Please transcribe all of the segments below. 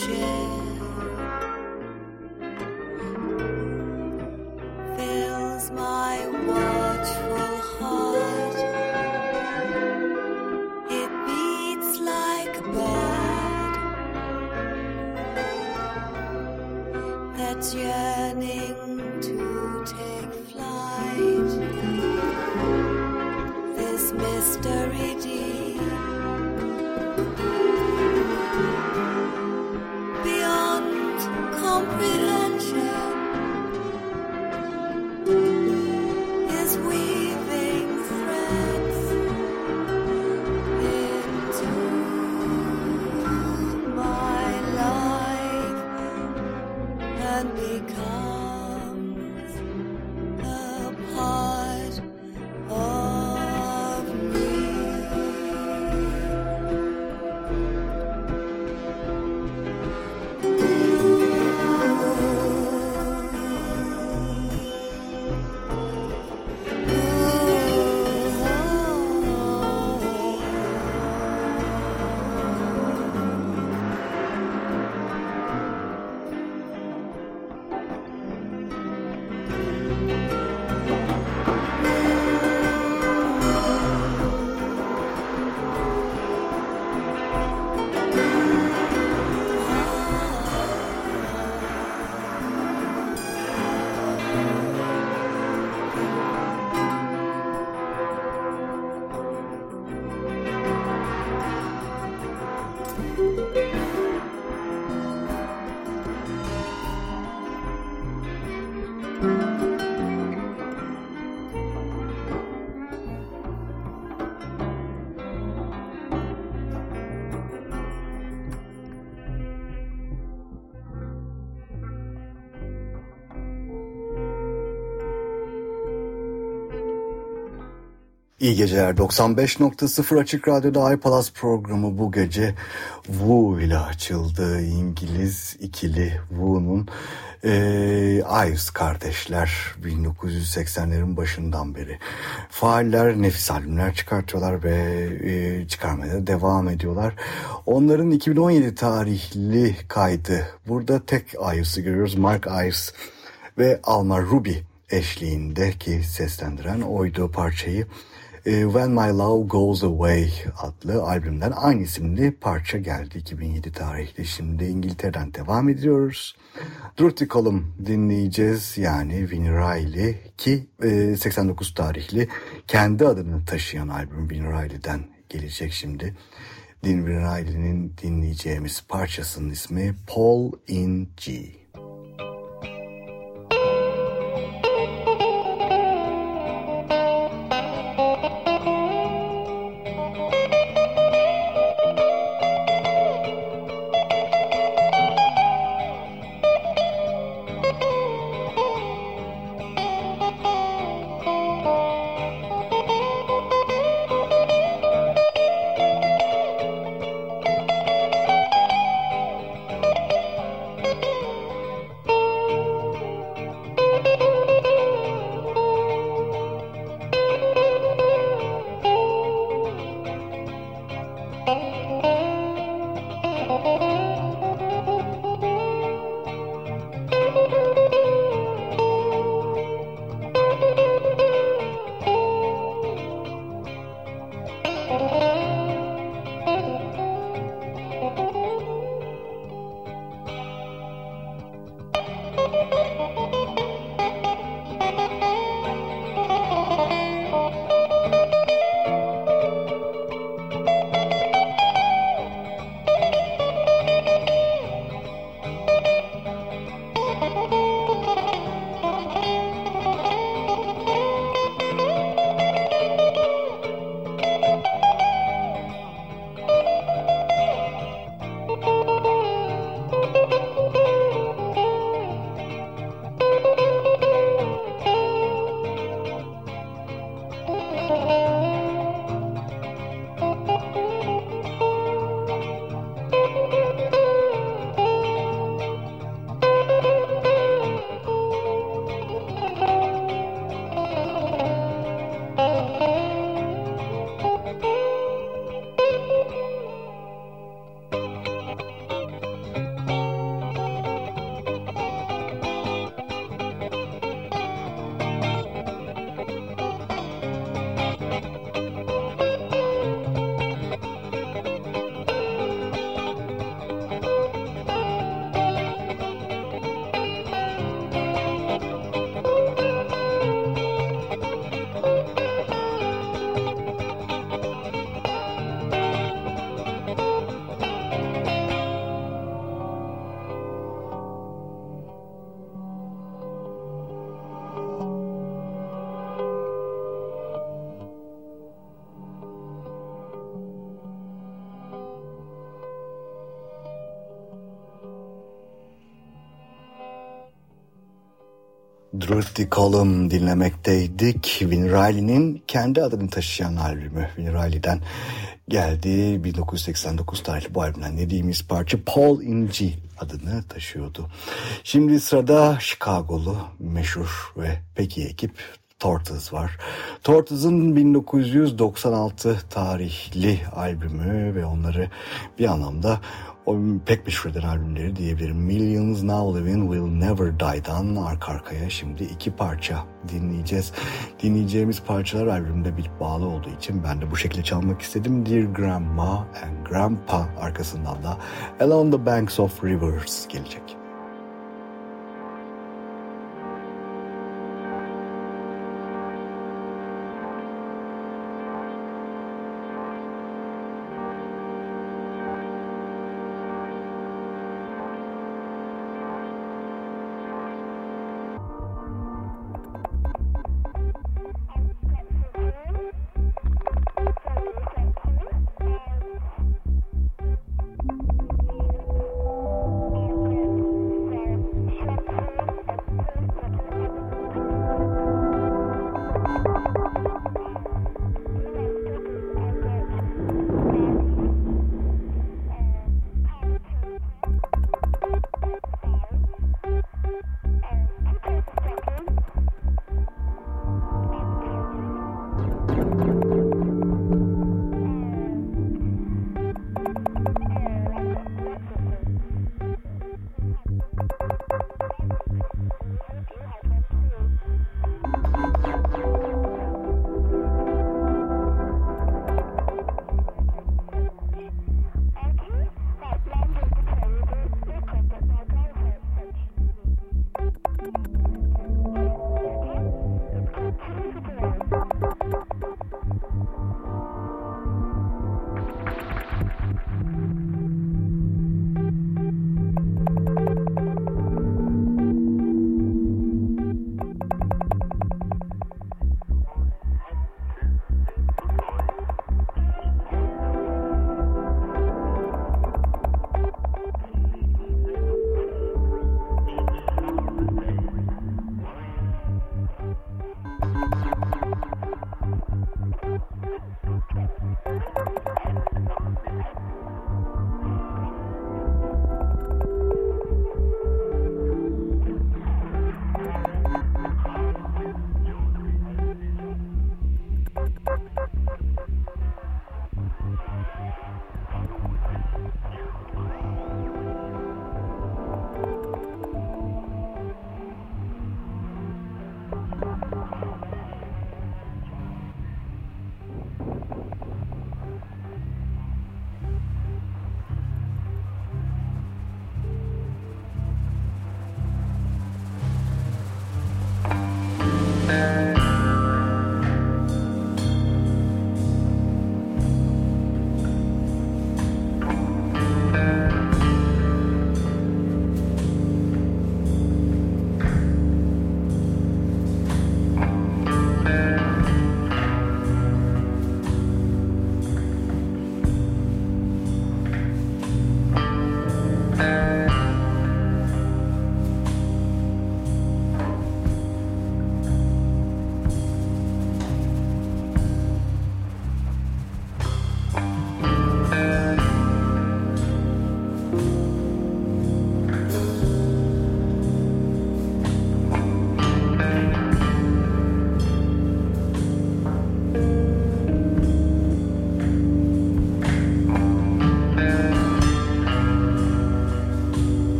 share. İyi geceler. 95.0 Açık Radyo'da iPalas programı bu gece Wu ile açıldı. İngiliz ikili Wu'nun e, Ives kardeşler 1980'lerin başından beri. Faaller nefis albümler çıkartıyorlar ve e, çıkarmaya devam ediyorlar. Onların 2017 tarihli kaydı. Burada tek Ives'ı görüyoruz. Mark Ives ve Alma Ruby eşliğinde ki seslendiren oydu parçayı. E, When My Love Goes Away adlı albümden aynı isimli parça geldi 2007 tarihli. Şimdi İngiltere'den devam ediyoruz. Dirty Column dinleyeceğiz yani Winnie Riley ki 89 e, tarihli kendi adını taşıyan albüm Winnie Riley'den gelecek şimdi. Winnie Riley'nin dinleyeceğimiz parçasının ismi Paul in G. Column dinlemekteydik. Vin Riley'nin kendi adını taşıyan albümü Vin Riley'den geldi. 1989 tarihli bu albümden dediğimiz parça Paul in G adını taşıyordu. Şimdi sırada Chicago'lu meşhur ve peki ekip Tortoise var. Tortoise'ın 1996 tarihli albümü ve onları bir anlamda o pek meşhur albümleri diyebilirim. Millions Now Living Will Never Die'dan arka arkaya şimdi iki parça dinleyeceğiz. Dinleyeceğimiz parçalar albümde bir bağlı olduğu için ben de bu şekilde çalmak istedim. Dear Grandma and Grandpa arkasından da Along the Banks of Rivers gelecek.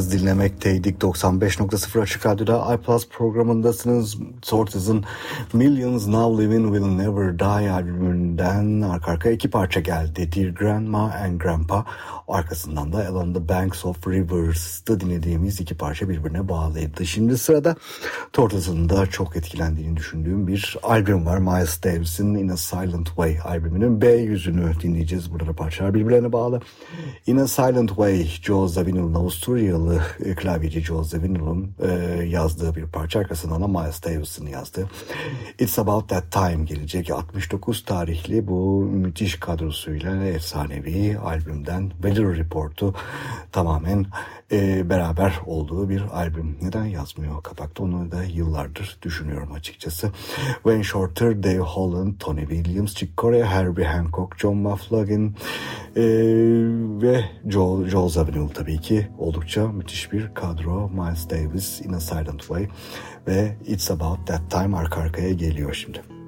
Tortoise dinlemekteydik. 95.0 Açık Radyo'da iPlus programındasınız. Tortoise'ın Millions Now Living Will Never Die albümünden arka arkaya iki parça geldi. Dear Grandma and Grandpa. Arkasından da Along the Banks of Rivers'ta dinlediğimiz iki parça birbirine bağlıydı. Şimdi sırada Tortoise'ın da çok etkilendiğini düşündüğüm bir albüm var. Miles Davis'in In a Silent Way albümünün B yüzünü dinleyeceğiz. Burada parçalar birbirlerine bağlı. In a Silent Way, Joe Zawinul'un Avusturyalı e, klavyeci Joe Zawinul'un e, yazdığı bir parça. Arkasından da Miles Davis'in yazdığı. It's About That Time gelecek. 69 tarihli bu müthiş kadrosuyla efsanevi albümden Weather Report'u tamamen e, beraber olduğu bir albüm. Neden yazmıyor kapakta onu da yıllardır düşünüyorum açıkçası. Wayne Shorter, Dave Holland, Tony Williams, Chick Corea, Herbie Hancock, John Mufflagin e, ve Joel, Joel Zawinul tabii ki oldukça müthiş bir kadro. Miles Davis, In a Silent Way ve It's About That Time arka arkaya geliyor şimdi.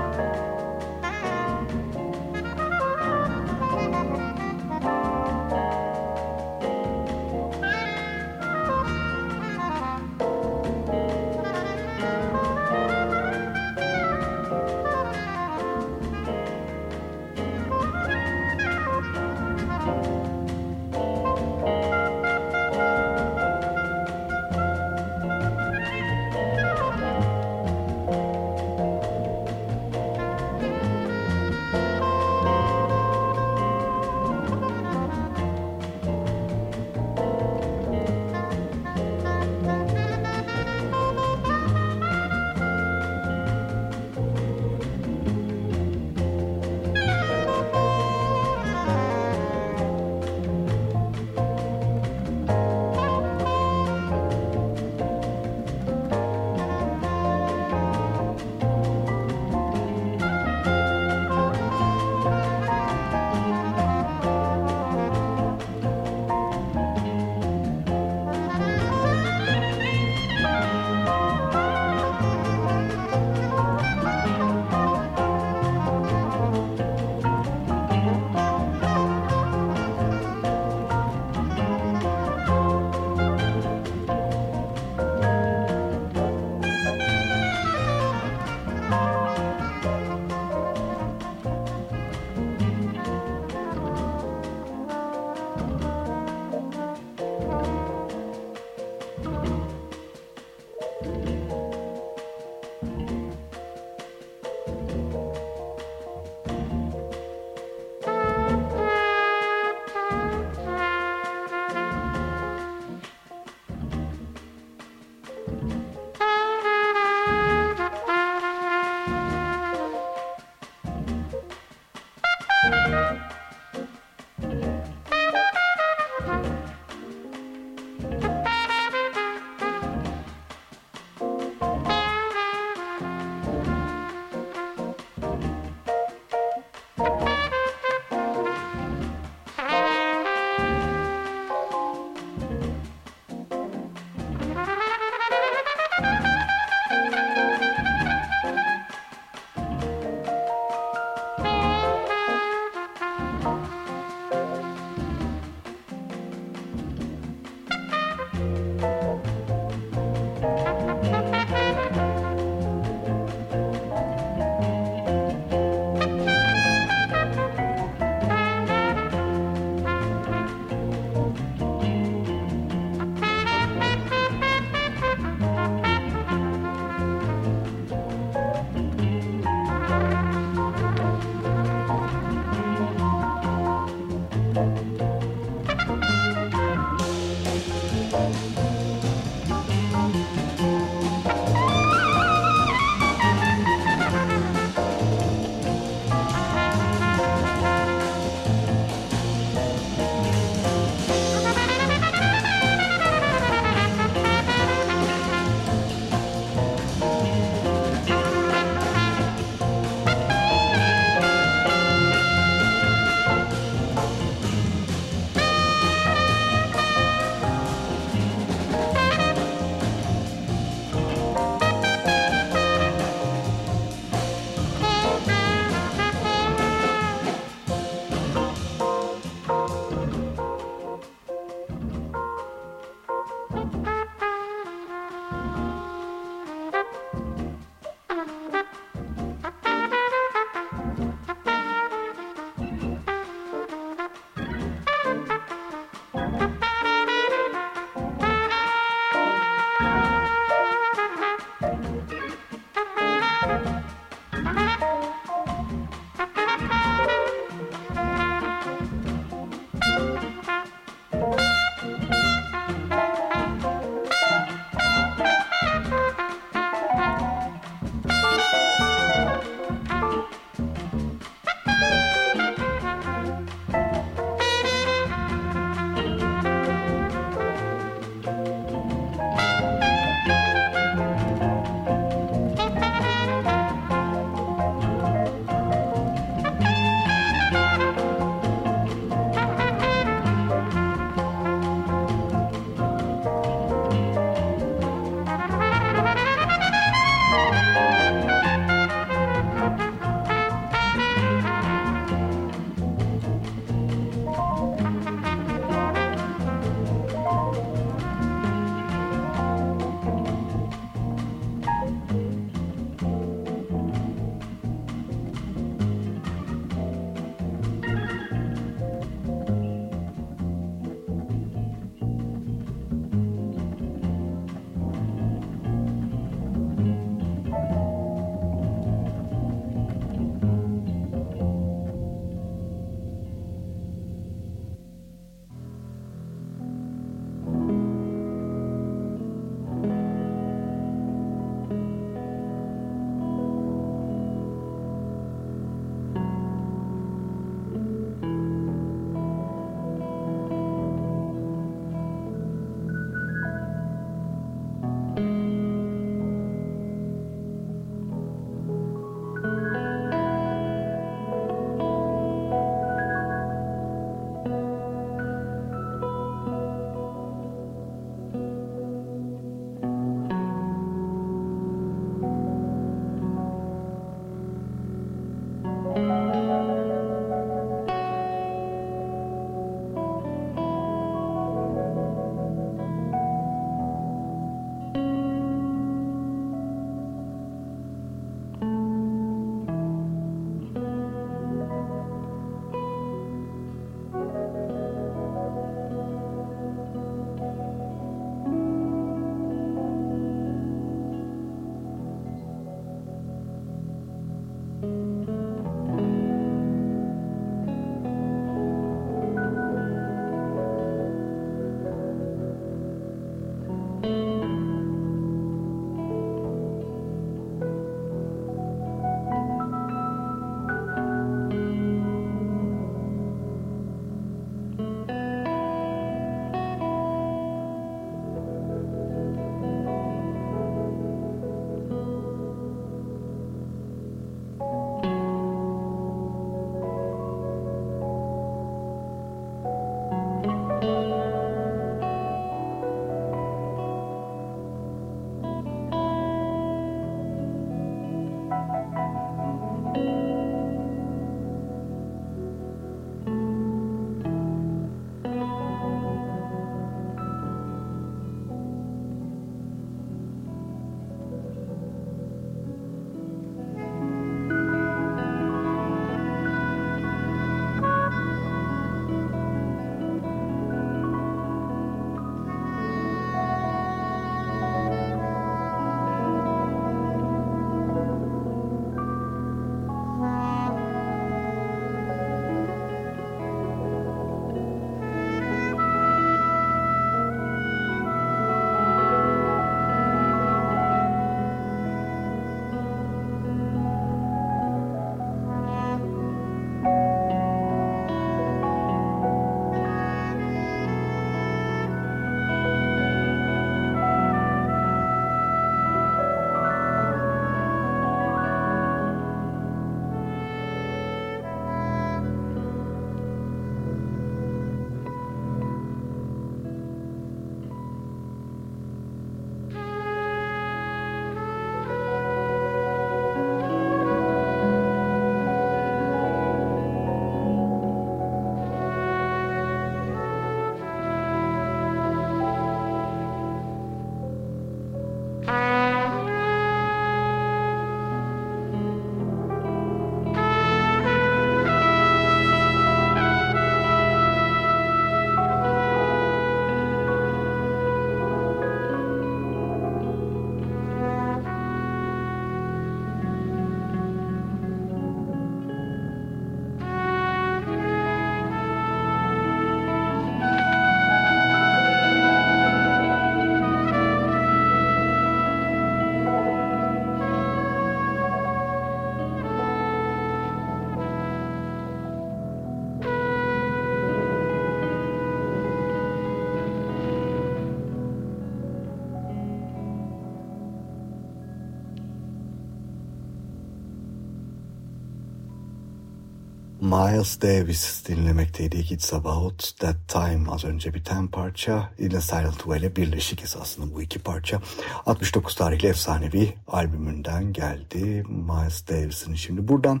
Miles Davis dinlemekteydik. It's About That Time az önce biten parça. Yine Silent ile birleşik esasında bu iki parça. 69 tarihli efsanevi albümünden geldi Miles Davis'in. Şimdi buradan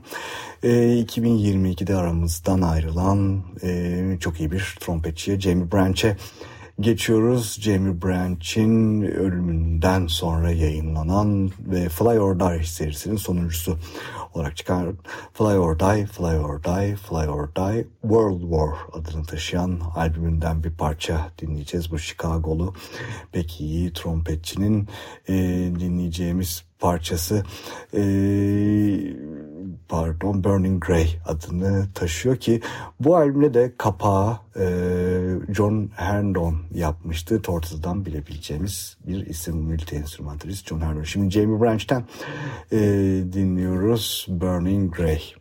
e, 2022'de aramızdan ayrılan e, çok iyi bir trompetçiye Jamie Branch'e geçiyoruz. Jamie Branch'in ölümünden sonra yayınlanan ve Fly or Die serisinin sonuncusu olarak çıkan Fly or Die, Fly or Die, Fly or Die World War adını taşıyan albümünden bir parça dinleyeceğiz. Bu Chicago'lu pek iyi trompetçinin e, dinleyeceğimiz parçası e, pardon Burning Grey adını taşıyor ki bu albümle de kapağı e, John Herndon yapmıştı. Tortoise'dan bilebileceğimiz bir isim multi enstrümantalist John Herndon. Şimdi Jamie Branch'ten e, dinliyoruz Burning Grey.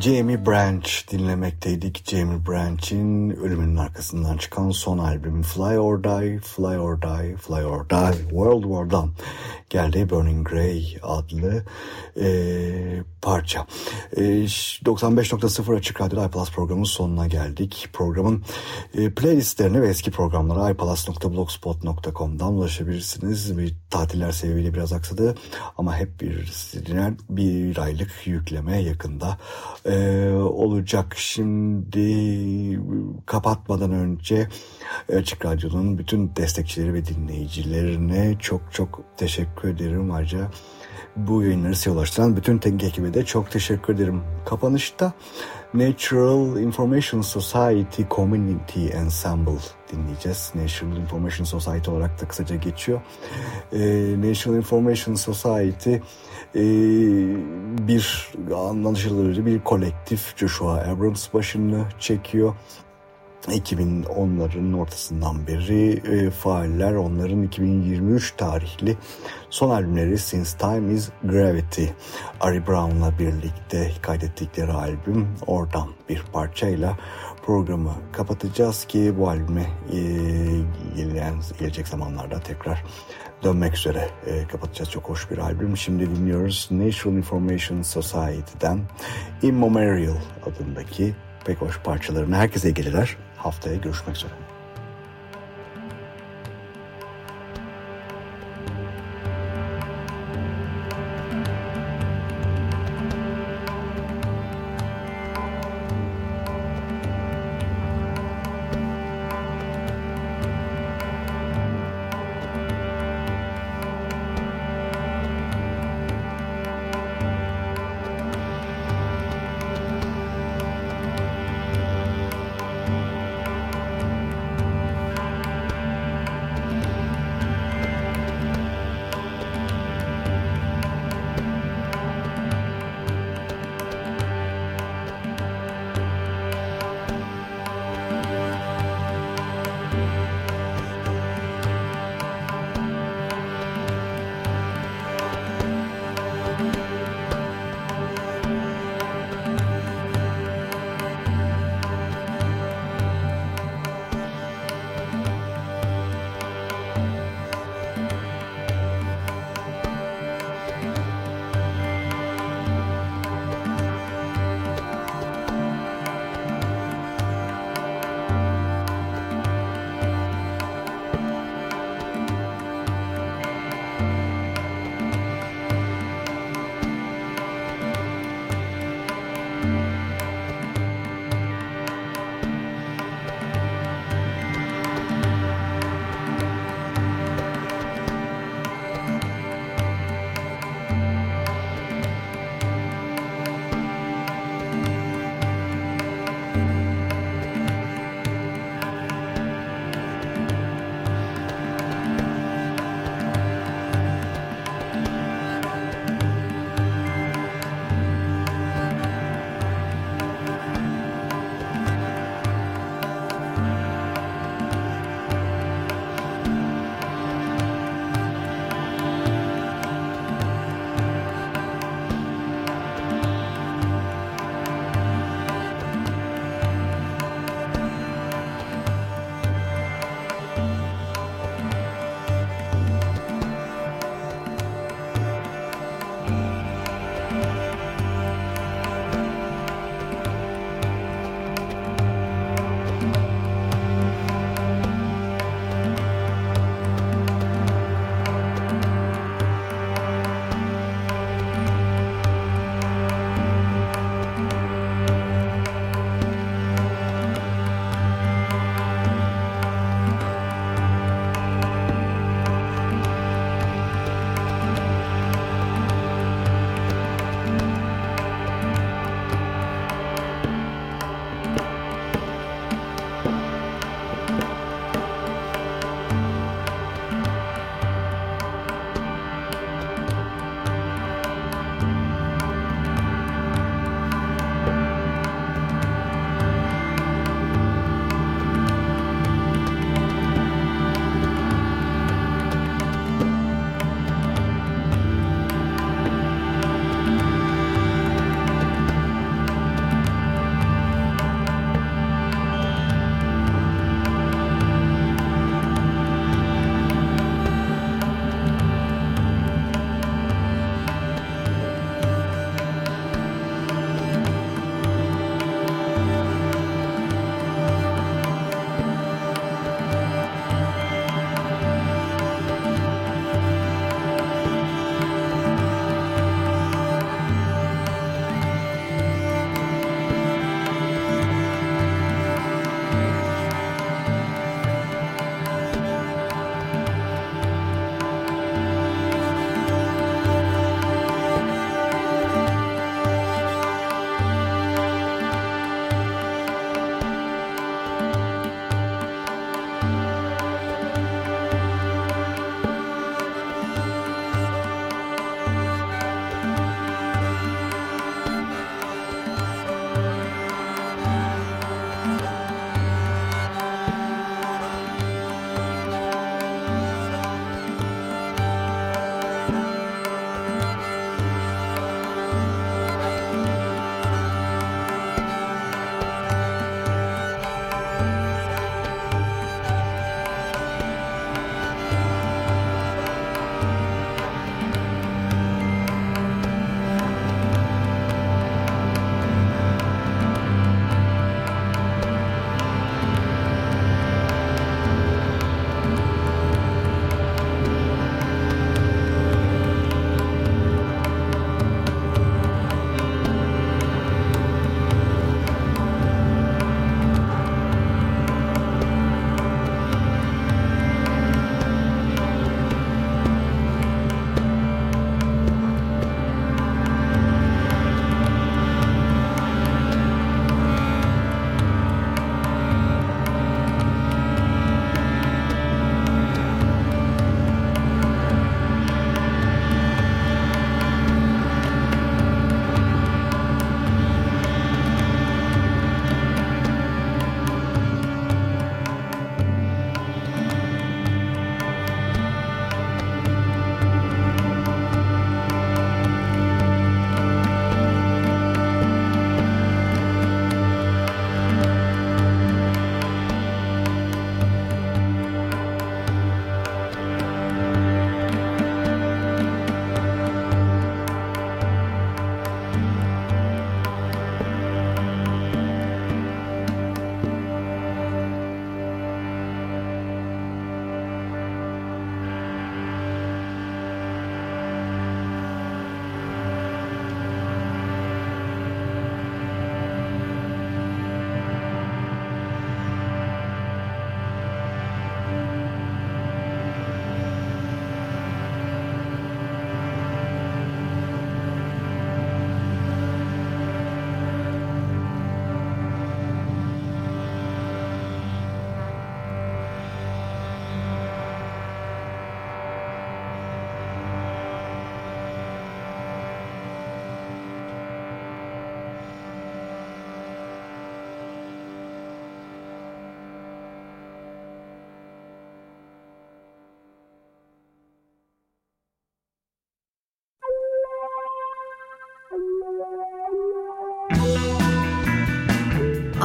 Jamie Branch dinlemekteydik. Jamie Branch'in ölümünün arkasından çıkan son albüm Fly or Die, Fly or Die, Fly or Die, World War'dan geldi Burning Grey adlı e, parça. E, 95.0 Açık Radyo iPlus programının sonuna geldik. Programın e, playlistlerine ve eski programlara iPlus.blogspot.com'dan ulaşabilirsiniz. Bir tatiller sebebiyle biraz aksadı ama hep bir bir aylık yükleme yakında e, olacak. Şimdi kapatmadan önce Açık Radyo'nun bütün destekçileri ve dinleyicilerine çok çok teşekkür ederim. Ayrıca bu yayınları size ulaştıran bütün teknik ekibe de çok teşekkür ederim. Kapanışta Natural Information Society Community Ensemble dinleyeceğiz. Natural Information Society olarak da kısaca geçiyor. Ee, Natural Information Society e, bir anlaşılır bir kolektif Joshua Abrams başını çekiyor. 2010'ların ortasından beri e, faaller onların 2023 tarihli son albümleri Since Time is Gravity Ari Brown'la birlikte kaydettikleri albüm oradan bir parçayla programı kapatacağız ki bu albüme e, gelen, gelecek zamanlarda tekrar dönmek üzere e, kapatacağız. Çok hoş bir albüm. Şimdi dinliyoruz Natural Information Society'den Immemorial adındaki pek hoş parçalarını herkese geliler. Haftaya görüşmek üzere.